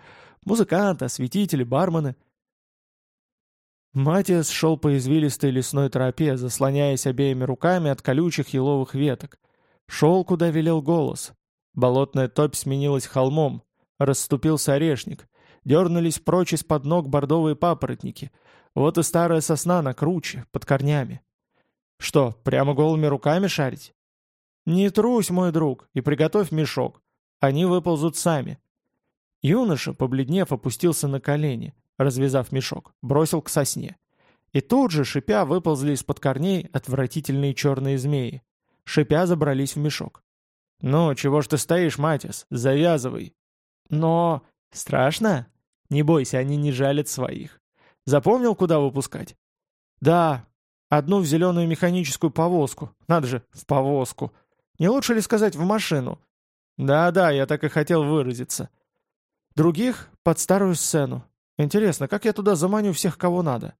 Музыканты, осветители, бармены. Матиас шел по извилистой лесной тропе, заслоняясь обеими руками от колючих еловых веток. Шел, куда велел голос. Болотная топь сменилась холмом. Расступился орешник. Дернулись прочь из-под ног бордовые папоротники. Вот и старая сосна на круче, под корнями. Что, прямо голыми руками шарить? Не трусь, мой друг, и приготовь мешок. Они выползут сами. Юноша, побледнев, опустился на колени, развязав мешок, бросил к сосне. И тут же, шипя, выползли из-под корней отвратительные черные змеи. Шипя забрались в мешок. «Ну, чего ж ты стоишь, Матис? Завязывай!» «Но... страшно?» Не бойся, они не жалят своих. Запомнил, куда выпускать? Да, одну в зеленую механическую повозку. Надо же, в повозку. Не лучше ли сказать в машину? Да-да, я так и хотел выразиться. Других — под старую сцену. Интересно, как я туда заманю всех, кого надо?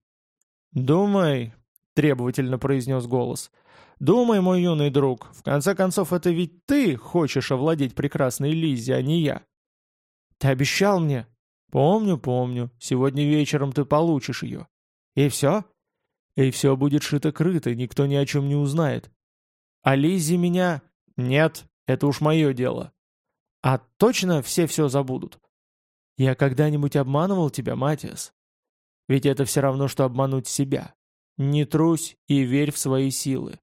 Думай, — требовательно произнес голос. «Думай, мой юный друг, в конце концов, это ведь ты хочешь овладеть прекрасной Лизи, а не я». «Ты обещал мне», «Помню, помню. Сегодня вечером ты получишь ее». «И все?» «И все будет шито-крыто, никто ни о чем не узнает». «А Лиззи меня...» «Нет, это уж мое дело». «А точно все все забудут?» «Я когда-нибудь обманывал тебя, Матиас?» «Ведь это все равно, что обмануть себя. Не трусь и верь в свои силы».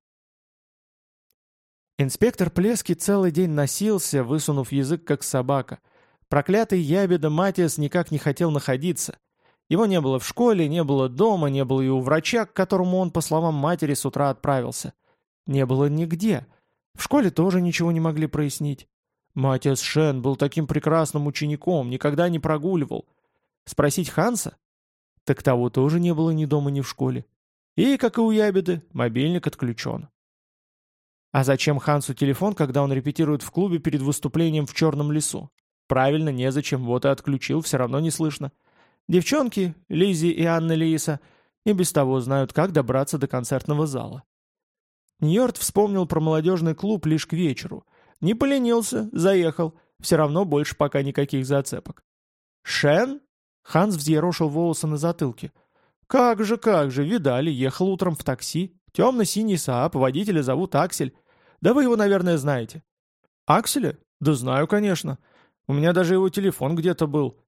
Инспектор Плески целый день носился, высунув язык, как собака — Проклятый ябеда Матиас никак не хотел находиться. Его не было в школе, не было дома, не было и у врача, к которому он, по словам матери, с утра отправился. Не было нигде. В школе тоже ничего не могли прояснить. Матиас Шен был таким прекрасным учеником, никогда не прогуливал. Спросить Ханса? Так того тоже не было ни дома, ни в школе. И, как и у ябеды, мобильник отключен. А зачем Хансу телефон, когда он репетирует в клубе перед выступлением в Черном лесу? Правильно, незачем, вот и отключил, все равно не слышно. Девчонки, Лизи и Анна Лииса, и без того знают, как добраться до концертного зала. Ньорд вспомнил про молодежный клуб лишь к вечеру. Не поленился, заехал. Все равно больше пока никаких зацепок. «Шен?» Ханс взъерошил волосы на затылке. «Как же, как же, видали, ехал утром в такси. Темно-синий Саап, водителя зовут Аксель. Да вы его, наверное, знаете». «Акселя? Да знаю, конечно. У меня даже его телефон где-то был».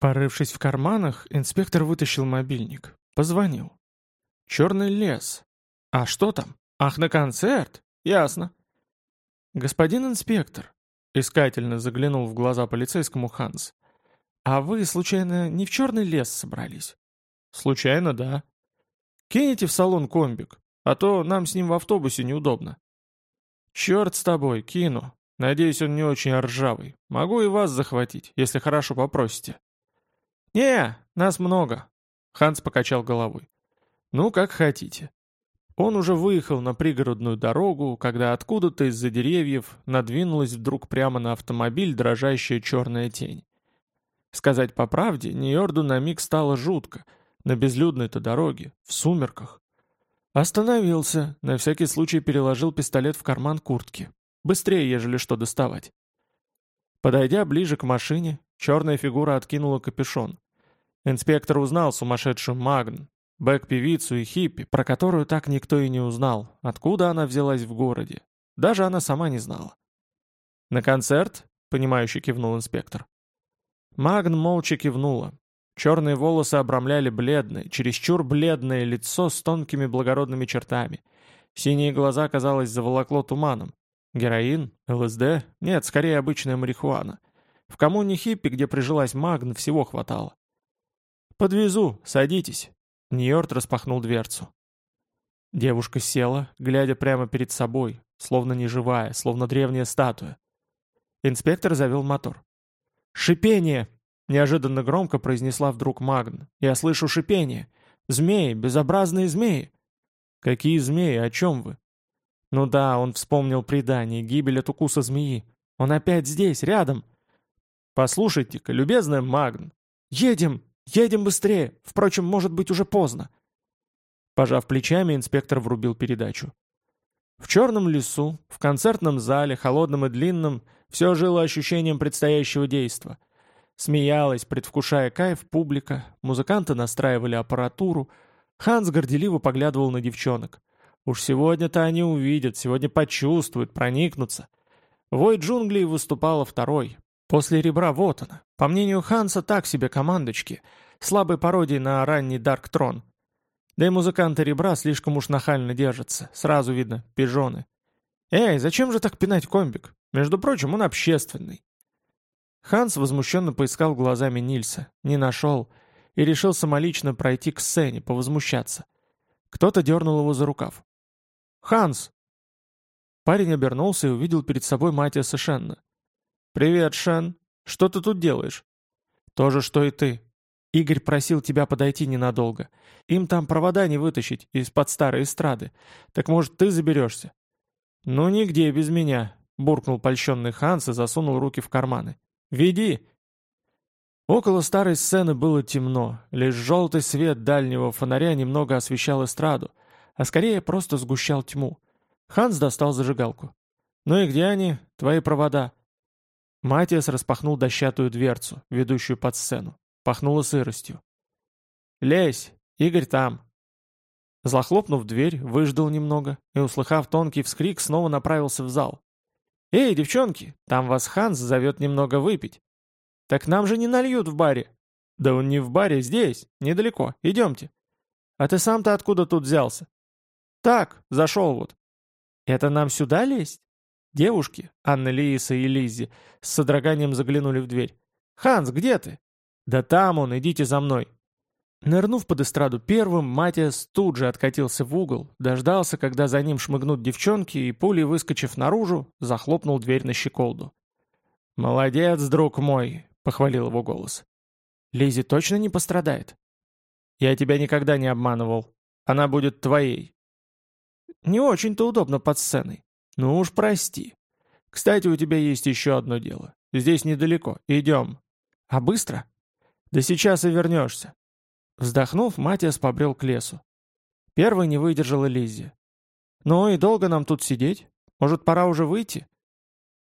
Порывшись в карманах, инспектор вытащил мобильник. Позвонил. «Черный лес. А что там? Ах, на концерт? Ясно». «Господин инспектор», — искательно заглянул в глаза полицейскому Ханс, «а вы, случайно, не в черный лес собрались?» «Случайно, да». «Кинете в салон комбик, а то нам с ним в автобусе неудобно». «Черт с тобой, кину. Надеюсь, он не очень ржавый. Могу и вас захватить, если хорошо попросите». «Не, нас много. Ханс покачал головой. «Ну, как хотите». Он уже выехал на пригородную дорогу, когда откуда-то из-за деревьев надвинулась вдруг прямо на автомобиль дрожащая черная тень. Сказать по правде, Нью-Йорду на миг стало жутко, на безлюдной-то дороге, в сумерках. Остановился, на всякий случай переложил пистолет в карман куртки. Быстрее, ежели что доставать. Подойдя ближе к машине, черная фигура откинула капюшон. Инспектор узнал сумасшедшую Магн, бэк-певицу и хиппи, про которую так никто и не узнал, откуда она взялась в городе. Даже она сама не знала. «На концерт?» — понимающе кивнул инспектор. Магн молча кивнула. Черные волосы обрамляли бледное, чересчур бледное лицо с тонкими благородными чертами. Синие глаза, казалось, заволокло туманом. Героин? ЛСД? Нет, скорее обычная марихуана. В коммуне хиппи, где прижилась Магн, всего хватало. «Подвезу, садитесь». Ньорд распахнул дверцу. Девушка села, глядя прямо перед собой, словно неживая, словно древняя статуя. Инспектор завел мотор. «Шипение!» — неожиданно громко произнесла вдруг Магн. «Я слышу шипение! Змеи, безобразные змеи!» «Какие змеи? О чем вы?» Ну да, он вспомнил предание, гибель от укуса змеи. Он опять здесь, рядом. Послушайте-ка, любезная Магн. Едем, едем быстрее. Впрочем, может быть уже поздно. Пожав плечами, инспектор врубил передачу. В черном лесу, в концертном зале, холодном и длинном, все жило ощущением предстоящего действа. Смеялась, предвкушая кайф, публика, музыканты настраивали аппаратуру. Ханс горделиво поглядывал на девчонок. Уж сегодня-то они увидят, сегодня почувствуют, проникнутся. Вой джунглей выступала второй. После ребра вот она. По мнению Ханса, так себе командочки. Слабой пародии на ранний Дарк Трон. Да и музыканты ребра слишком уж нахально держатся. Сразу видно, пижоны. Эй, зачем же так пинать комбик? Между прочим, он общественный. Ханс возмущенно поискал глазами Нильса. Не нашел. И решил самолично пройти к сцене, повозмущаться. Кто-то дернул его за рукав. «Ханс!» Парень обернулся и увидел перед собой Матиаса Шенна. «Привет, Шен. Что ты тут делаешь?» «То же, что и ты. Игорь просил тебя подойти ненадолго. Им там провода не вытащить из-под старой эстрады. Так, может, ты заберешься?» «Ну, нигде без меня», — буркнул польщенный Ханс и засунул руки в карманы. «Веди!» Около старой сцены было темно, лишь желтый свет дальнего фонаря немного освещал эстраду, а скорее просто сгущал тьму. Ханс достал зажигалку. «Ну и где они, твои провода?» Матиас распахнул дощатую дверцу, ведущую под сцену. Пахнуло сыростью. «Лезь! Игорь там!» Захлопнув дверь, выждал немного и, услыхав тонкий вскрик, снова направился в зал. «Эй, девчонки, там вас Ханс зовет немного выпить». «Так нам же не нальют в баре». «Да он не в баре, здесь, недалеко, идемте». «А ты сам-то откуда тут взялся?» «Так, зашел вот». «Это нам сюда лезть?» Девушки, Анна Лииса и Лиззи, с содроганием заглянули в дверь. «Ханс, где ты?» «Да там он, идите за мной». Нырнув под эстраду первым, Матиас тут же откатился в угол, дождался, когда за ним шмыгнут девчонки, и пулей выскочив наружу, захлопнул дверь на щеколду. «Молодец, друг мой!» — похвалил его голос. «Лизи точно не пострадает?» «Я тебя никогда не обманывал. Она будет твоей. Не очень-то удобно под сценой. Ну уж прости. Кстати, у тебя есть еще одно дело. Здесь недалеко. Идем. А быстро? Да сейчас и вернешься. Вздохнув, Матиас побрел к лесу. Первой не выдержала Лиззи. «Ну и долго нам тут сидеть? Может, пора уже выйти?»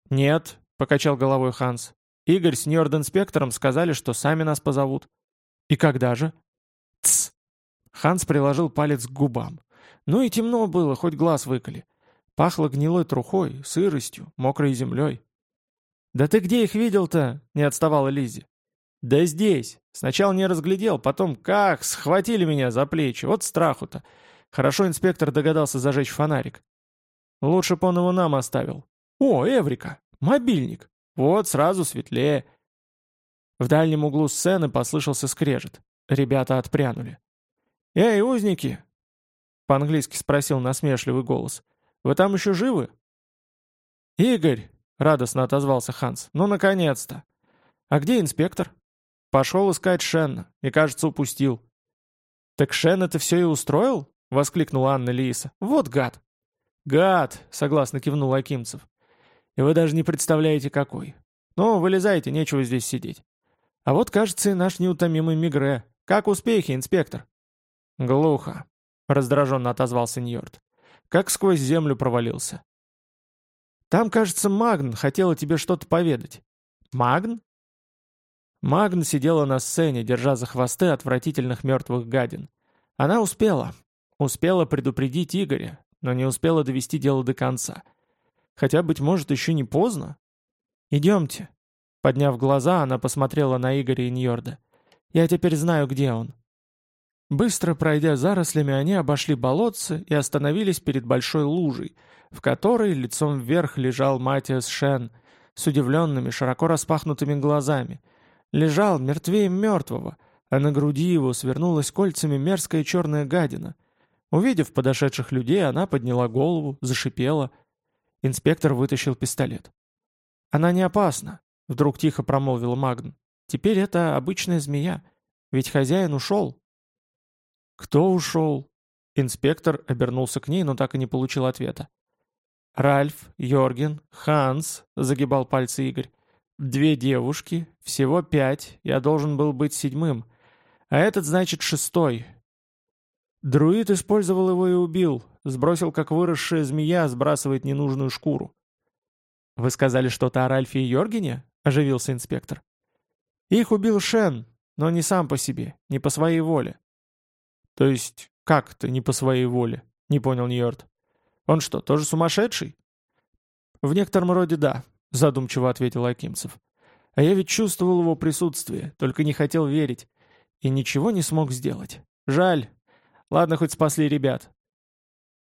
«Нет», — покачал головой Ханс. «Игорь с Ньорд-инспектором сказали, что сами нас позовут». «И когда же?» «Тсс!» Ханс приложил палец к губам. Ну и темно было, хоть глаз выколи. Пахло гнилой трухой, сыростью, мокрой землей. «Да ты где их видел-то?» — не отставала Лиззи. «Да здесь. Сначала не разглядел, потом как схватили меня за плечи. Вот страху-то. Хорошо инспектор догадался зажечь фонарик. Лучше б он его нам оставил. О, Эврика! Мобильник! Вот сразу светлее». В дальнем углу сцены послышался скрежет. Ребята отпрянули. «Эй, узники, по-английски спросил насмешливый голос. «Вы там еще живы?» «Игорь!» — радостно отозвался Ханс. «Ну, наконец-то!» «А где инспектор?» «Пошел искать Шенна и, кажется, упустил». «Так Шен это все и устроил?» — воскликнула Анна Лииса. «Вот гад!» «Гад!» — согласно кивнул Акимцев. «И вы даже не представляете, какой. Ну, вылезайте, нечего здесь сидеть. А вот, кажется, и наш неутомимый Мигре. Как успехи, инспектор?» «Глухо», — раздраженно отозвался Ньорд. «Как сквозь землю провалился». «Там, кажется, Магн хотела тебе что-то поведать». «Магн?» Магн сидела на сцене, держа за хвосты отвратительных мертвых гадин. Она успела. Успела предупредить Игоря, но не успела довести дело до конца. Хотя, быть может, еще не поздно. «Идемте». Подняв глаза, она посмотрела на Игоря и Ньорда. «Я теперь знаю, где он». Быстро пройдя зарослями, они обошли болотце и остановились перед большой лужей, в которой лицом вверх лежал Матиас Шен с удивленными, широко распахнутыми глазами. Лежал мертвее мертвого, а на груди его свернулась кольцами мерзкая черная гадина. Увидев подошедших людей, она подняла голову, зашипела. Инспектор вытащил пистолет. «Она не опасна», — вдруг тихо промолвил Магн. «Теперь это обычная змея, ведь хозяин ушел». «Кто ушел?» Инспектор обернулся к ней, но так и не получил ответа. «Ральф, Йорген, Ханс», — загибал пальцы Игорь. «Две девушки, всего пять, я должен был быть седьмым. А этот, значит, шестой». Друид использовал его и убил, сбросил, как выросшая змея сбрасывает ненужную шкуру. «Вы сказали что-то о Ральфе и Йоргене?» — оживился инспектор. «Их убил Шен, но не сам по себе, не по своей воле». «То есть, как это не по своей воле?» — не понял Ньорд. «Он что, тоже сумасшедший?» «В некотором роде да», — задумчиво ответил Акимцев. «А я ведь чувствовал его присутствие, только не хотел верить. И ничего не смог сделать. Жаль. Ладно, хоть спасли ребят».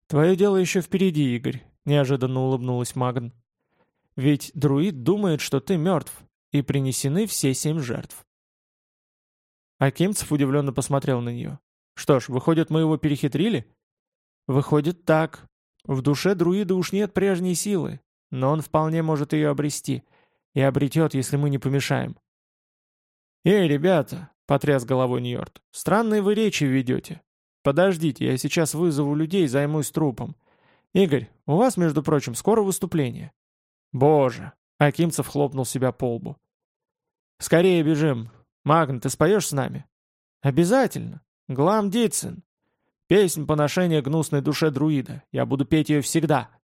«Твое дело еще впереди, Игорь», — неожиданно улыбнулась Магн. Ведь друид думает, что ты мертв, и принесены все семь жертв. Акимцев удивленно посмотрел на нее. Что ж, выходит, мы его перехитрили? Выходит так. В душе друида уж нет прежней силы, но он вполне может ее обрести. И обретет, если мы не помешаем. «Эй, ребята!» — потряс головой Ньорд. «Странные вы речи ведете. Подождите, я сейчас вызову людей займусь трупом. Игорь, у вас, между прочим, скоро выступление. «Боже!» — Акимцев хлопнул себя по лбу. «Скорее бежим. Магн, ты споешь с нами?» «Обязательно. Глам Дитсен. Песнь поношения гнусной душе друида. Я буду петь ее всегда».